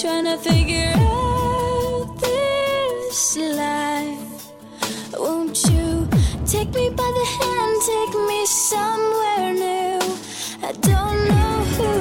trying to figure out this life. Won't you take me by the hand, take me somewhere new? I don't know who.